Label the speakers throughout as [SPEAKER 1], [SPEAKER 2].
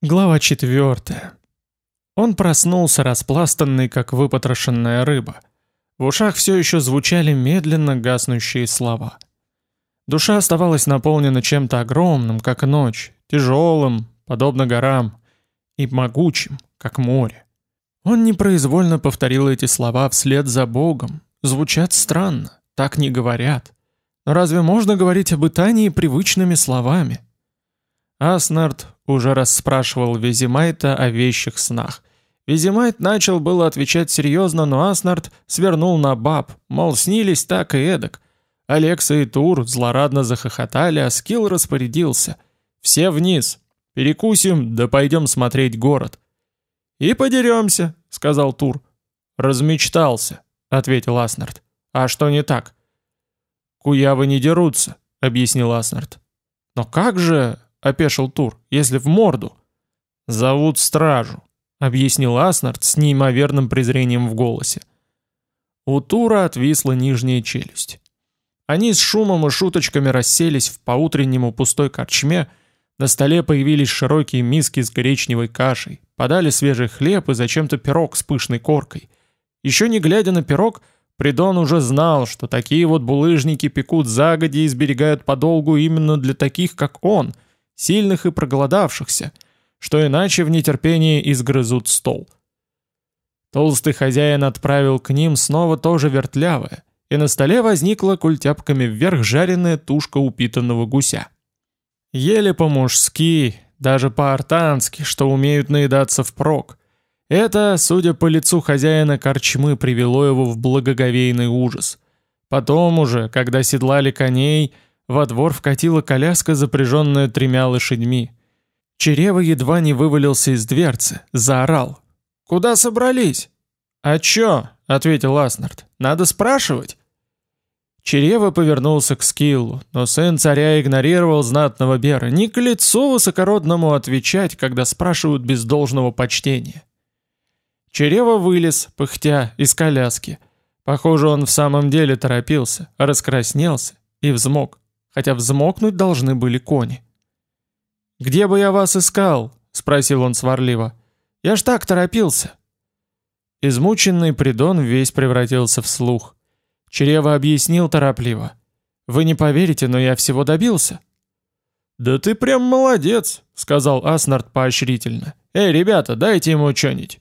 [SPEAKER 1] Глава 4. Он проснулся, распластанный, как выпотрошенная рыба. В ушах все еще звучали медленно гаснущие слова. Душа оставалась наполнена чем-то огромным, как ночь, тяжелым, подобно горам, и могучим, как море. Он непроизвольно повторил эти слова вслед за Богом. Звучат странно, так не говорят. Но разве можно говорить об Итании привычными словами? Аснард уже расспрашивал Визимайта о вещих снах. Визимайт начал было отвечать серьезно, но Аснард свернул на баб, мол, снились так и эдак. Алекса и Тур злорадно захохотали, а Скилл распорядился. «Все вниз! Перекусим, да пойдем смотреть город!» «И подеремся», — сказал Тур. «Размечтался», — ответил Аснард. «А что не так?» «Куявы не дерутся», — объяснил Аснард. «Но как же...» — опешил Тур. «Если в морду?» «Зовут стражу», — объяснил Аснард с неимоверным презрением в голосе. У Тура отвисла нижняя челюсть. Они с шумом и шуточками расселись в поутреннему пустой корчме, на столе появились широкие миски с коричневой кашей, подали свежий хлеб и зачем-то пирог с пышной коркой. Еще не глядя на пирог, Придон уже знал, что такие вот булыжники пекут загоди и сберегают подолгу именно для таких, как он — сильных и проголодавшихся, что иначе в нетерпении изгрызут стол. Толстый хозяин отправил к ним снова тоже вертлявое, и на столе возникла культяпками вверх жареная тушка упитанного гуся. Ели по-мужски, даже по-артански, что умеют наедаться впрок. Это, судя по лицу хозяина корчмы, привело его в благоговейный ужас. Потом уже, когда седлали коней, во двор вкатила коляска, запряженная тремя лошадьми. Черева едва не вывалился из дверцы, заорал. «Куда собрались?» «А чё?» — ответил Аснард. «Надо спрашивать». Черева повернулся к Скиллу, но сын царя игнорировал знатного Бера. Не к лицу высокородному отвечать, когда спрашивают без должного почтения. Черева вылез, пыхтя, из коляски. Похоже, он в самом деле торопился, раскраснелся и взмок хотя взмокнуть должны были кони. «Где бы я вас искал?» — спросил он сварливо. «Я ж так торопился». Измученный Придон весь превратился в слух. Черева объяснил торопливо. «Вы не поверите, но я всего добился». «Да ты прям молодец», — сказал Аснард поощрительно. «Эй, ребята, дайте ему что-нибудь».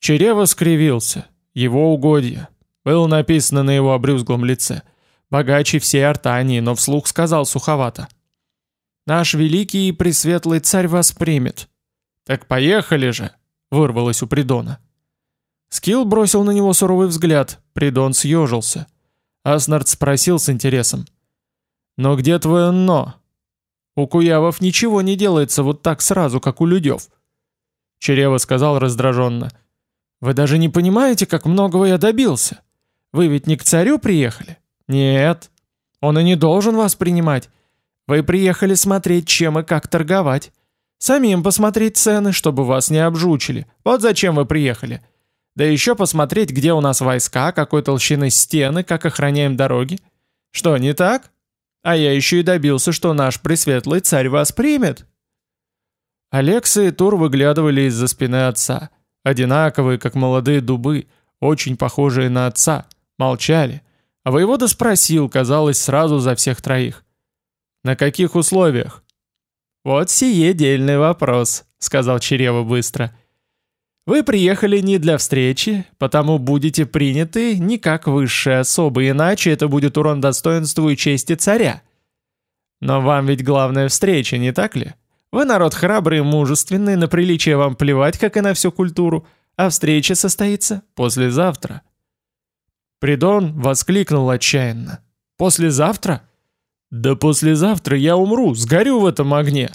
[SPEAKER 1] Черева скривился. Его угодья. Было написано на его обрюзглом лице богаче всей Артании, но вслух сказал суховато. «Наш великий и пресветлый царь вас примет». «Так поехали же!» — вырвалось у Придона. Скилл бросил на него суровый взгляд, Придон съежился. Аснард спросил с интересом. «Но где твое «но»?» «У куявов ничего не делается вот так сразу, как у людев». Черева сказал раздраженно. «Вы даже не понимаете, как многого я добился. Вы ведь не к царю приехали. «Нет, он и не должен вас принимать. Вы приехали смотреть, чем и как торговать. Самим посмотреть цены, чтобы вас не обжучили. Вот зачем вы приехали. Да еще посмотреть, где у нас войска, какой толщины стены, как охраняем дороги. Что, не так? А я еще и добился, что наш пресветлый царь вас примет». Алекса и Тур выглядывали из-за спины отца. Одинаковые, как молодые дубы, очень похожие на отца. Молчали. А воевода спросил, казалось, сразу за всех троих. «На каких условиях?» «Вот сие дельный вопрос», — сказал Черева быстро. «Вы приехали не для встречи, потому будете приняты не как высшие особы, иначе это будет урон достоинству и чести царя. Но вам ведь главная встреча, не так ли? Вы народ храбрый и мужественный, на приличие вам плевать, как и на всю культуру, а встреча состоится послезавтра». Придон воскликнул отчаянно. «Послезавтра?» «Да послезавтра я умру, сгорю в этом огне!»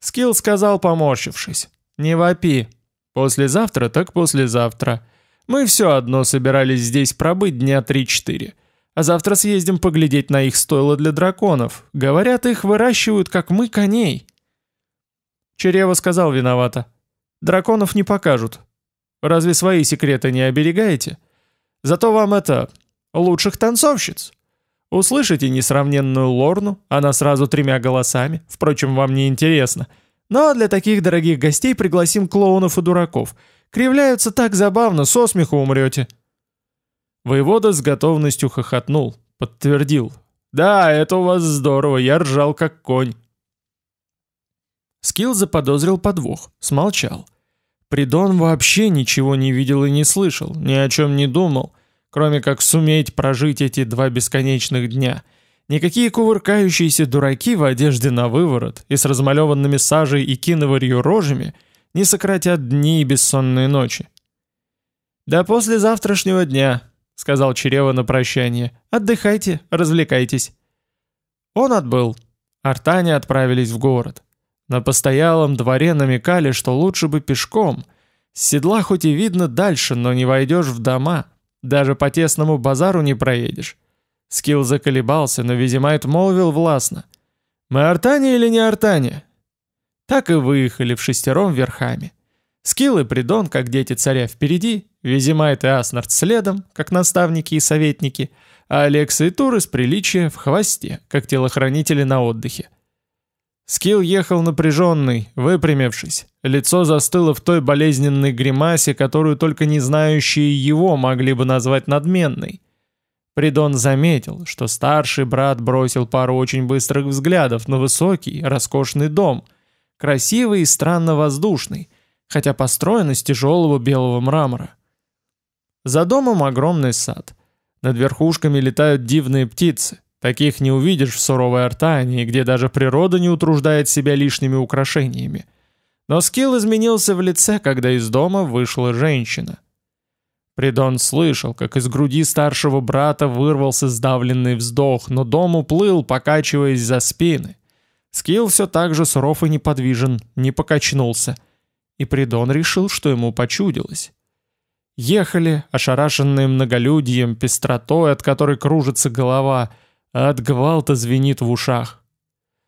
[SPEAKER 1] Скилл сказал, поморщившись. «Не вопи. Послезавтра так послезавтра. Мы все одно собирались здесь пробыть дня три-четыре. А завтра съездим поглядеть на их стойло для драконов. Говорят, их выращивают, как мы, коней». Черева сказал виновато. «Драконов не покажут. Разве свои секреты не оберегаете?» Зато вам это... лучших танцовщиц. Услышите несравненную Лорну, она сразу тремя голосами, впрочем, вам не интересно. Но для таких дорогих гостей пригласим клоунов и дураков. Кривляются так забавно, со смеху умрете». Воевода с готовностью хохотнул, подтвердил. «Да, это у вас здорово, я ржал как конь». Скилл заподозрил подвох, смолчал. Придон вообще ничего не видел и не слышал, ни о чем не думал, кроме как суметь прожить эти два бесконечных дня. Никакие кувыркающиеся дураки в одежде на выворот и с размалеванными сажей и киноварью рожами не сократят дни и бессонные ночи. «Да после завтрашнего дня», — сказал Черева на прощание, — «отдыхайте, развлекайтесь». Он отбыл. Артане отправились в город. На постоялом дворе намекали, что лучше бы пешком. С седла хоть и видно дальше, но не войдешь в дома. Даже по тесному базару не проедешь. Скилл заколебался, но Визимайт молвил властно. «Мы Артане или не Артане?» Так и выехали в шестером верхами. Скилл и Придон, как дети царя, впереди, Визимайт и Аснард следом, как наставники и советники, а Алекса и Тур из приличия в хвосте, как телохранители на отдыхе. Скилл ехал напряженный, выпрямившись. Лицо застыло в той болезненной гримасе, которую только не знающие его могли бы назвать надменной. Придон заметил, что старший брат бросил пару очень быстрых взглядов на высокий, роскошный дом, красивый и странно воздушный, хотя построен из тяжелого белого мрамора. За домом огромный сад. Над верхушками летают дивные птицы. Таких не увидишь в суровой Артании, где даже природа не утруждает себя лишними украшениями. Но Скилл изменился в лице, когда из дома вышла женщина. Придон слышал, как из груди старшего брата вырвался сдавленный вздох, но дом уплыл, покачиваясь за спины. Скилл все так же суров и неподвижен, не покачнулся. И Придон решил, что ему почудилось. Ехали, ошарашенные многолюдьем, пестротой, от которой кружится голова — а от гвалта звенит в ушах.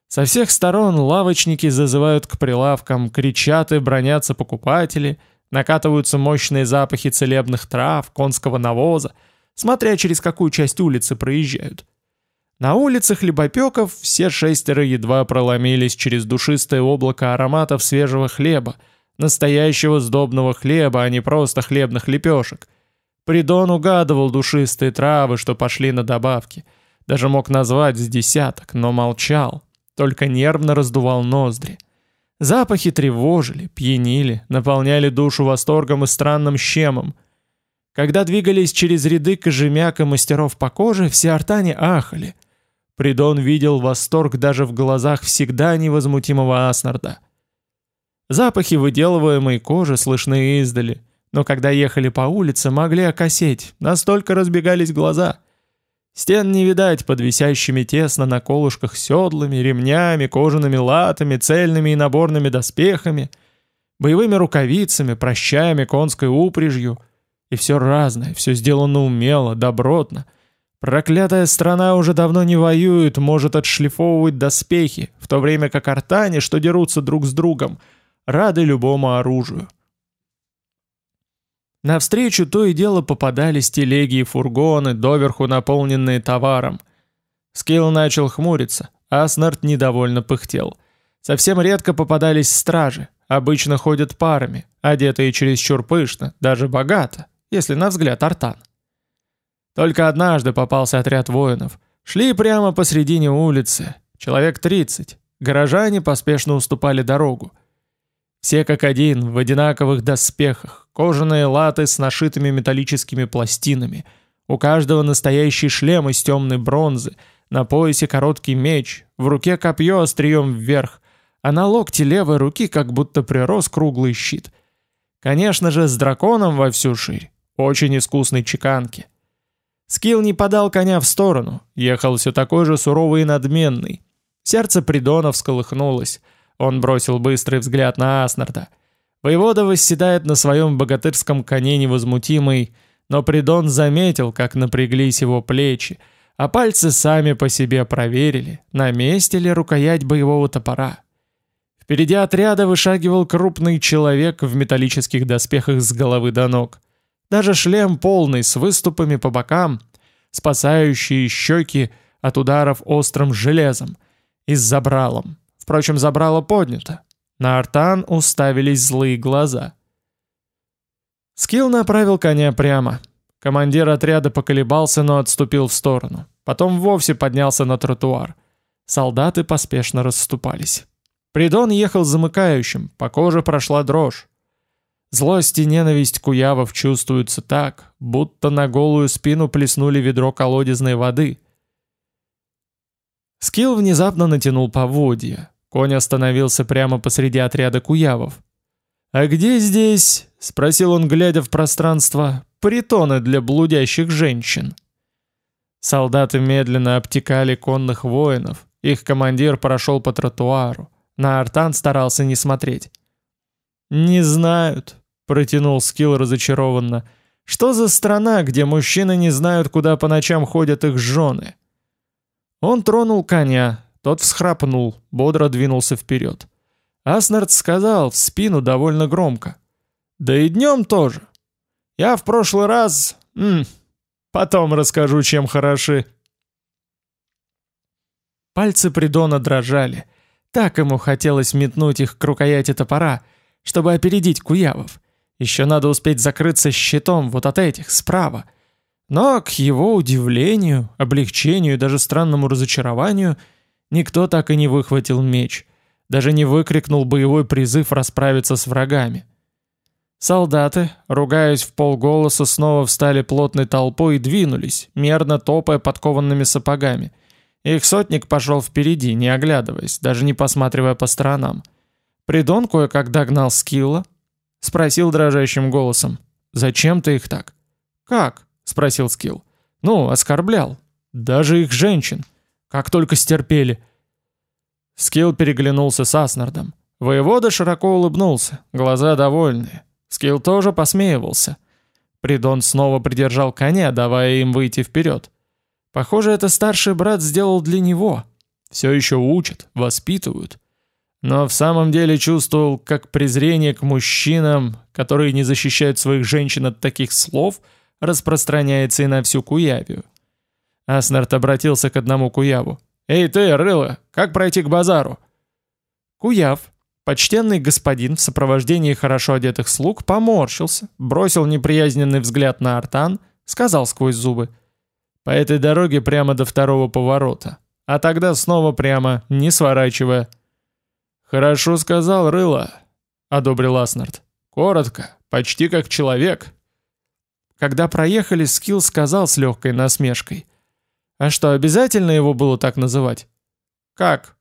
[SPEAKER 1] Со всех сторон лавочники зазывают к прилавкам, кричат и бронятся покупатели, накатываются мощные запахи целебных трав, конского навоза, смотря через какую часть улицы проезжают. На улицах Лебопеков все шестеро едва проломились через душистое облако ароматов свежего хлеба, настоящего сдобного хлеба, а не просто хлебных лепешек. Придон угадывал душистые травы, что пошли на добавки — даже мог назвать с десяток, но молчал, только нервно раздувал ноздри. Запахи тревожили, пьянили, наполняли душу восторгом и странным щемом. Когда двигались через ряды кожемяк и мастеров по коже, все артане ахали. Придон видел восторг даже в глазах всегда невозмутимого Аснарда. Запахи выделываемой кожи слышны издали, но когда ехали по улице, могли окосеть, настолько разбегались глаза — Стен не видать под висящими тесно на колышках седлами, ремнями, кожаными латами, цельными и наборными доспехами, боевыми рукавицами, прощаями, конской упряжью. И все разное, все сделано умело, добротно. Проклятая страна уже давно не воюет, может отшлифовывать доспехи, в то время как артане, что дерутся друг с другом, рады любому оружию. Навстречу то и дело попадались телеги и фургоны, доверху наполненные товаром. Скилл начал хмуриться, а Аснард недовольно пыхтел. Совсем редко попадались стражи, обычно ходят парами, одетые чересчур пышно, даже богато, если на взгляд артан. Только однажды попался отряд воинов. Шли прямо посредине улицы, человек 30. Горожане поспешно уступали дорогу. Все как один, в одинаковых доспехах, кожаные латы с нашитыми металлическими пластинами. У каждого настоящий шлем из темной бронзы, на поясе короткий меч, в руке копье острием вверх, а на локте левой руки как будто прирос круглый щит. Конечно же, с драконом во всю ширь, очень искусной чеканки. Скилл не подал коня в сторону, ехал все такой же суровый и надменный. Сердце Придона всколыхнулось — он бросил быстрый взгляд на Аснарда. Воевода восседает на своем богатырском коне невозмутимый, но Придон заметил, как напряглись его плечи, а пальцы сами по себе проверили, на месте ли рукоять боевого топора. Впереди отряда вышагивал крупный человек в металлических доспехах с головы до ног. Даже шлем полный, с выступами по бокам, спасающие щеки от ударов острым железом и с забралом. Впрочем, забрало поднято. На Артан уставились злые глаза. Скилл направил коня прямо. Командир отряда поколебался, но отступил в сторону. Потом вовсе поднялся на тротуар. Солдаты поспешно расступались. Придон ехал замыкающим, по коже прошла дрожь. Злость и ненависть куявов чувствуются так, будто на голую спину плеснули ведро колодезной воды. Скилл внезапно натянул поводья. Конь остановился прямо посреди отряда куявов. «А где здесь?» — спросил он, глядя в пространство. «Притоны для блудящих женщин». Солдаты медленно обтекали конных воинов. Их командир прошел по тротуару. На Артан старался не смотреть. «Не знают», протянул Скилл разочарованно. Что за страна, где мужчины не знают, куда по ночам ходят их жены? Он тронул коня, тот всхрапнул, бодро двинулся вперед. Аснард сказал в спину довольно громко. «Да и днем тоже. Я в прошлый раз... М потом расскажу, чем хороши». Пальцы Придона дрожали. Так ему хотелось метнуть их к рукояти топора, чтобы опередить Куявов. Еще надо успеть закрыться щитом вот от этих, справа. Но, к его удивлению, облегчению и даже странному разочарованию, никто так и не выхватил меч, даже не выкрикнул боевой призыв расправиться с врагами. Солдаты, ругаясь в полголоса, снова встали плотной толпой и двинулись, мерно топая подкованными сапогами. Их сотник пошел впереди, не оглядываясь, даже не посматривая по сторонам. Придон кое-как догнал Скилла, Спросил дрожащим голосом. «Зачем ты их так?» «Как?» — спросил Скилл. «Ну, оскорблял. Даже их женщин. Как только стерпели». Скилл переглянулся с Аснардом. Воевода широко улыбнулся, глаза довольные. Скилл тоже посмеивался. Придон снова придержал коня, давая им выйти вперед. Похоже, это старший брат сделал для него. Все еще учат, воспитывают но в самом деле чувствовал, как презрение к мужчинам, которые не защищают своих женщин от таких слов, распространяется и на всю Куявию. Аснард обратился к одному Куяву. «Эй ты, рыло, как пройти к базару?» Куяв, почтенный господин в сопровождении хорошо одетых слуг, поморщился, бросил неприязненный взгляд на Артан, сказал сквозь зубы. «По этой дороге прямо до второго поворота, а тогда снова прямо, не сворачивая». «Хорошо сказал, Рыло», — одобрил Аснард. «Коротко, почти как человек». Когда проехали, Скилл сказал с легкой насмешкой. «А что, обязательно его было так называть?» «Как?»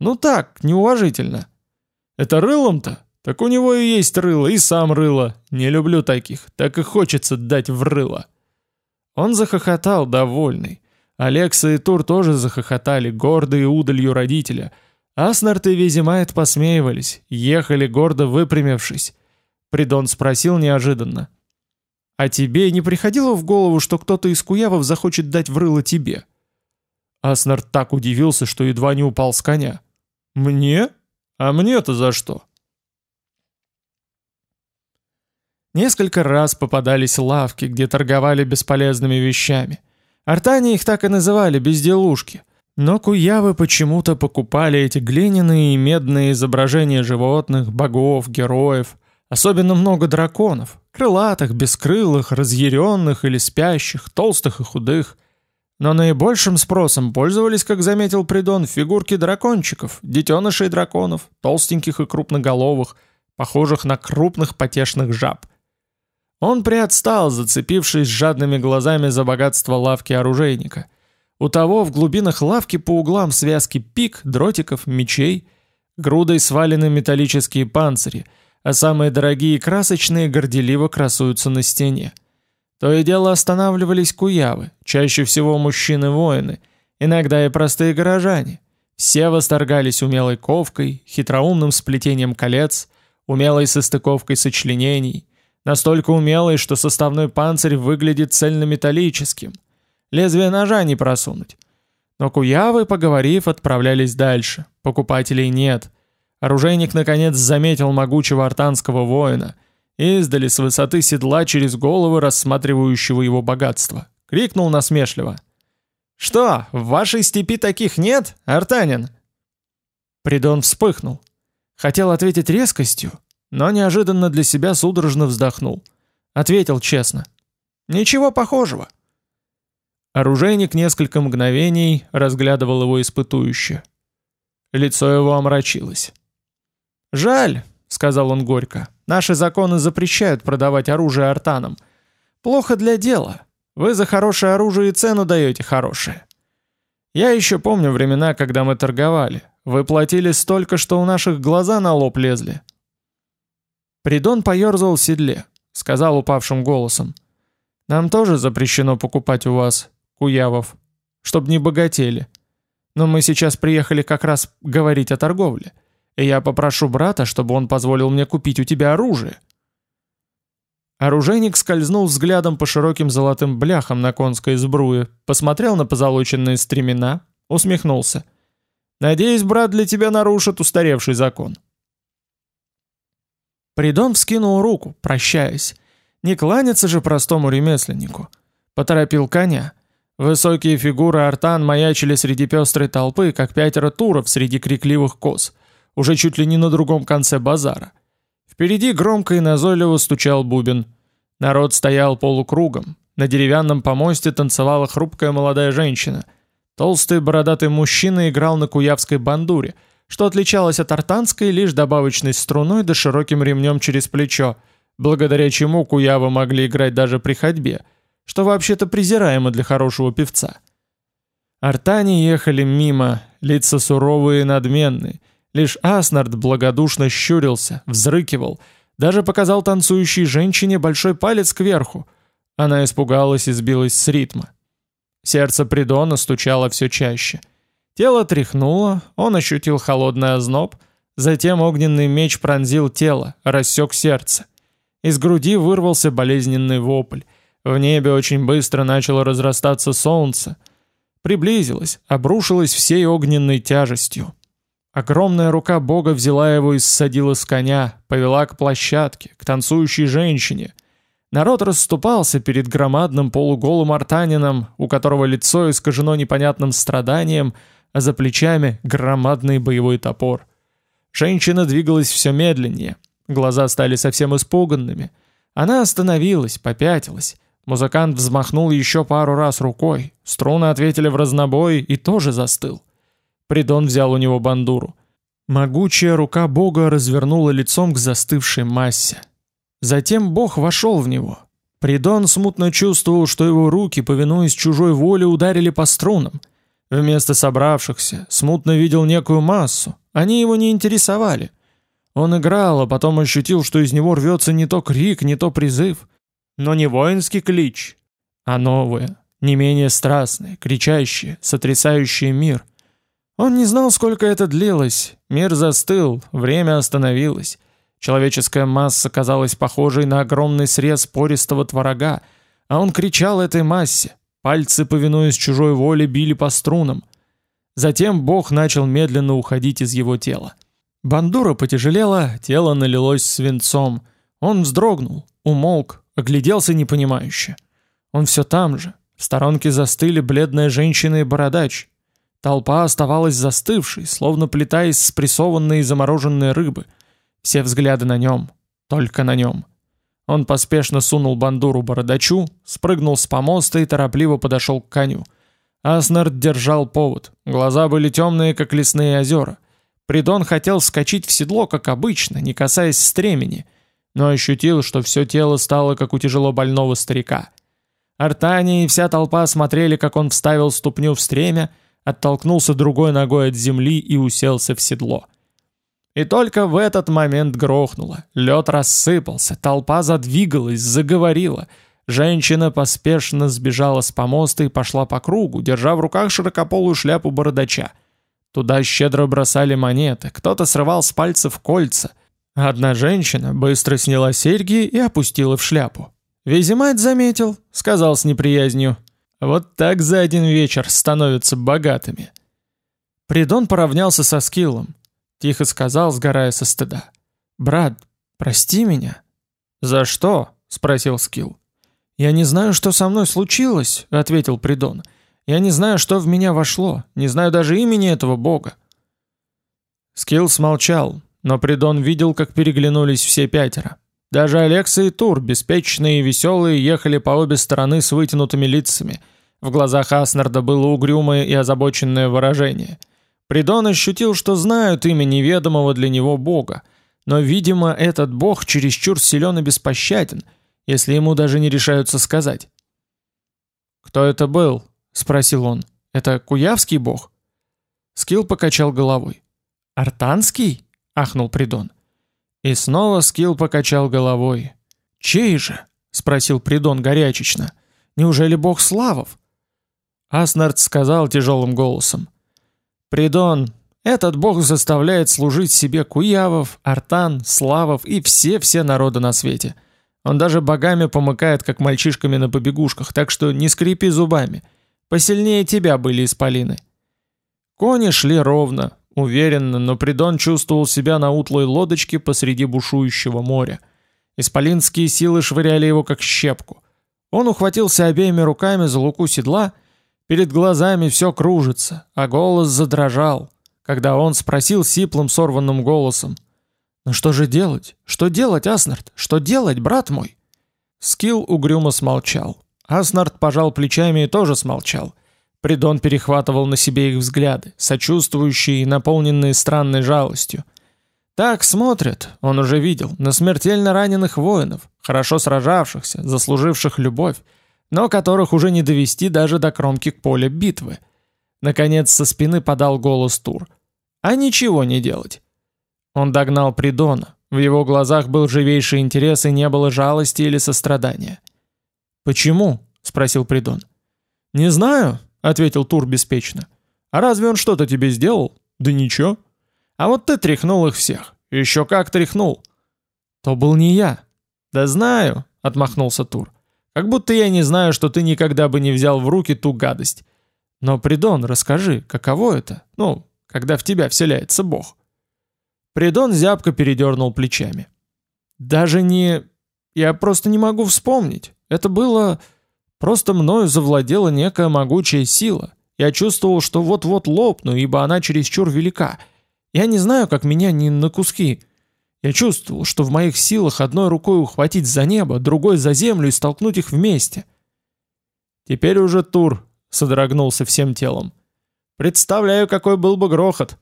[SPEAKER 1] «Ну так, неуважительно». «Это рылом-то? Так у него и есть рыло, и сам рыло. Не люблю таких, так и хочется дать в рыло». Он захохотал, довольный. Алекса и Тур тоже захохотали, гордые удалью родителя — Аснард и Визимайт посмеивались, ехали гордо выпрямившись. Придон спросил неожиданно. «А тебе не приходило в голову, что кто-то из куявов захочет дать в рыло тебе?» Аснард так удивился, что едва не упал с коня. «Мне? А мне-то за что?» Несколько раз попадались лавки, где торговали бесполезными вещами. Артане их так и называли «безделушки», но куявы почему-то покупали эти глиняные и медные изображения животных, богов, героев. Особенно много драконов. Крылатых, бескрылых, разъяренных или спящих, толстых и худых. Но наибольшим спросом пользовались, как заметил Придон, фигурки дракончиков, детенышей драконов, толстеньких и крупноголовых, похожих на крупных потешных жаб. Он приотстал, зацепившись жадными глазами за богатство лавки оружейника – у того в глубинах лавки по углам связки пик, дротиков, мечей, грудой свалены металлические панцири, а самые дорогие и красочные горделиво красуются на стене. То и дело останавливались куявы, чаще всего мужчины-воины, иногда и простые горожане. Все восторгались умелой ковкой, хитроумным сплетением колец, умелой состыковкой сочленений, настолько умелой, что составной панцирь выглядит цельнометаллическим – Лезвие ножа не просунуть. Но куявы, поговорив, отправлялись дальше. Покупателей нет. Оружейник наконец заметил могучего артанского воина. Издали с высоты седла через головы рассматривающего его богатство. Крикнул насмешливо. «Что, в вашей степи таких нет, артанин?» Придон вспыхнул. Хотел ответить резкостью, но неожиданно для себя судорожно вздохнул. Ответил честно. «Ничего похожего». Оружейник несколько мгновений разглядывал его испытующе. Лицо его омрачилось. «Жаль», — сказал он горько, — «наши законы запрещают продавать оружие артанам. Плохо для дела. Вы за хорошее оружие и цену даете хорошее. Я еще помню времена, когда мы торговали. Вы платили столько, что у наших глаза на лоб лезли». Придон поерзал в седле, сказал упавшим голосом. «Нам тоже запрещено покупать у вас, куявов, чтоб не богатели. Но мы сейчас приехали как раз говорить о торговле, я попрошу брата, чтобы он позволил мне купить у тебя оружие». Оружейник скользнул взглядом по широким золотым бляхам на конской сбруе, посмотрел на позолоченные стремена, усмехнулся. «Надеюсь, брат для тебя нарушит устаревший закон». Придон вскинул руку, прощаясь. Не кланяться же простому ремесленнику. Поторопил коня. Высокие фигуры артан маячили среди пестрой толпы, как пятеро туров среди крикливых коз, уже чуть ли не на другом конце базара. Впереди громко и назойливо стучал бубен. Народ стоял полукругом. На деревянном помосте танцевала хрупкая молодая женщина. Толстый бородатый мужчина играл на куявской бандуре — что отличалось от артанской лишь добавочной струной да широким ремнем через плечо, благодаря чему куявы могли играть даже при ходьбе, что вообще-то презираемо для хорошего певца. Артане ехали мимо, лица суровые и надменные, лишь Аснард благодушно щурился, взрыкивал, даже показал танцующей женщине большой палец кверху. Она испугалась и сбилась с ритма. Сердце Придона стучало все чаще — Тело тряхнуло, он ощутил холодный озноб, затем огненный меч пронзил тело, рассек сердце. Из груди вырвался болезненный вопль. В небе очень быстро начало разрастаться солнце. Приблизилось, обрушилось всей огненной тяжестью. Огромная рука бога взяла его и ссадила с коня, повела к площадке, к танцующей женщине. Народ расступался перед громадным полуголым артанином, у которого лицо искажено непонятным страданием, а за плечами громадный боевой топор. Женщина двигалась все медленнее, глаза стали совсем испуганными. Она остановилась, попятилась. Музыкант взмахнул еще пару раз рукой, струны ответили в разнобой и тоже застыл. Придон взял у него бандуру. Могучая рука бога развернула лицом к застывшей массе. Затем бог вошел в него. Придон смутно чувствовал, что его руки, повинуясь чужой воле, ударили по струнам — Вместо собравшихся смутно видел некую массу, они его не интересовали. Он играл, а потом ощутил, что из него рвется не то крик, не то призыв. Но не воинский клич, а новое, не менее страстное, кричащее, сотрясающее мир. Он не знал, сколько это длилось. Мир застыл, время остановилось. Человеческая масса казалась похожей на огромный срез пористого творога, а он кричал этой массе, Пальцы, повинуясь чужой воле, били по струнам. Затем бог начал медленно уходить из его тела. Бандура потяжелела, тело налилось свинцом. Он вздрогнул, умолк, огляделся непонимающе. Он все там же. В сторонке застыли бледная женщина и бородач. Толпа оставалась застывшей, словно плита из спрессованной и замороженной рыбы. Все взгляды на нем, только на нем. Он поспешно сунул бандуру бородачу, спрыгнул с помоста и торопливо подошел к коню. Аснард держал повод, глаза были темные, как лесные озера. Придон хотел скачать в седло, как обычно, не касаясь стремени, но ощутил, что все тело стало, как у тяжело больного старика. Артани и вся толпа смотрели, как он вставил ступню в стремя, оттолкнулся другой ногой от земли и уселся в седло. И только в этот момент грохнуло. Лед рассыпался, толпа задвигалась, заговорила. Женщина поспешно сбежала с помоста и пошла по кругу, держа в руках широкополую шляпу бородача. Туда щедро бросали монеты, кто-то срывал с пальцев кольца. Одна женщина быстро сняла серьги и опустила в шляпу. «Визимайт заметил», — сказал с неприязнью. «Вот так за один вечер становятся богатыми». Придон поравнялся со Скиллом. Тихо сказал, сгорая со стыда. «Брат, прости меня». «За что?» — спросил Скилл. «Я не знаю, что со мной случилось», — ответил Придон. «Я не знаю, что в меня вошло, не знаю даже имени этого бога». Скилл смолчал, но Придон видел, как переглянулись все пятеро. Даже Алекса и Тур, беспечные и веселые, ехали по обе стороны с вытянутыми лицами. В глазах Аснарда было угрюмое и озабоченное выражение. Придон ощутил, что знают имя неведомого для него бога, но, видимо, этот бог чересчур силен и беспощаден, если ему даже не решаются сказать. «Кто это был?» — спросил он. «Это Куявский бог?» Скилл покачал головой. «Артанский?» — ахнул Придон. И снова Скилл покачал головой. «Чей же?» — спросил Придон горячечно. «Неужели бог Славов?» Аснард сказал тяжелым голосом. «Придон, этот бог заставляет служить себе куявов, артан, славов и все-все народы на свете. Он даже богами помыкает, как мальчишками на побегушках, так что не скрипи зубами. Посильнее тебя были исполины». Кони шли ровно, уверенно, но Придон чувствовал себя на утлой лодочке посреди бушующего моря. Исполинские силы швыряли его как щепку. Он ухватился обеими руками за луку седла, перед глазами все кружится, а голос задрожал, когда он спросил сиплым сорванным голосом. «Ну что же делать? Что делать, Аснард? Что делать, брат мой?» Скилл угрюмо смолчал. Аснард пожал плечами и тоже смолчал. Придон перехватывал на себе их взгляды, сочувствующие и наполненные странной жалостью. Так смотрят, он уже видел, на смертельно раненых воинов, хорошо сражавшихся, заслуживших любовь, но которых уже не довести даже до кромки поля битвы. Наконец со спины подал голос Тур. А ничего не делать. Он догнал Придона. В его глазах был живейший интерес и не было жалости или сострадания. «Почему?» — спросил Придон. «Не знаю», ответил Тур беспечно. А разве он что-то тебе сделал? Да ничего. А вот ты тряхнул их всех. Еще как тряхнул. То был не я. Да знаю, отмахнулся Тур. Как будто я не знаю, что ты никогда бы не взял в руки ту гадость. Но, Придон, расскажи, каково это? Ну, когда в тебя вселяется Бог. Придон зябко передернул плечами. Даже не... Я просто не могу вспомнить. Это было... Просто мною завладела некая могучая сила. Я чувствовал, что вот-вот лопну, ибо она чересчур велика. Я не знаю, как меня не на куски. Я чувствовал, что в моих силах одной рукой ухватить за небо, другой за землю и столкнуть их вместе. Теперь уже Тур содрогнулся всем телом. Представляю, какой был бы грохот.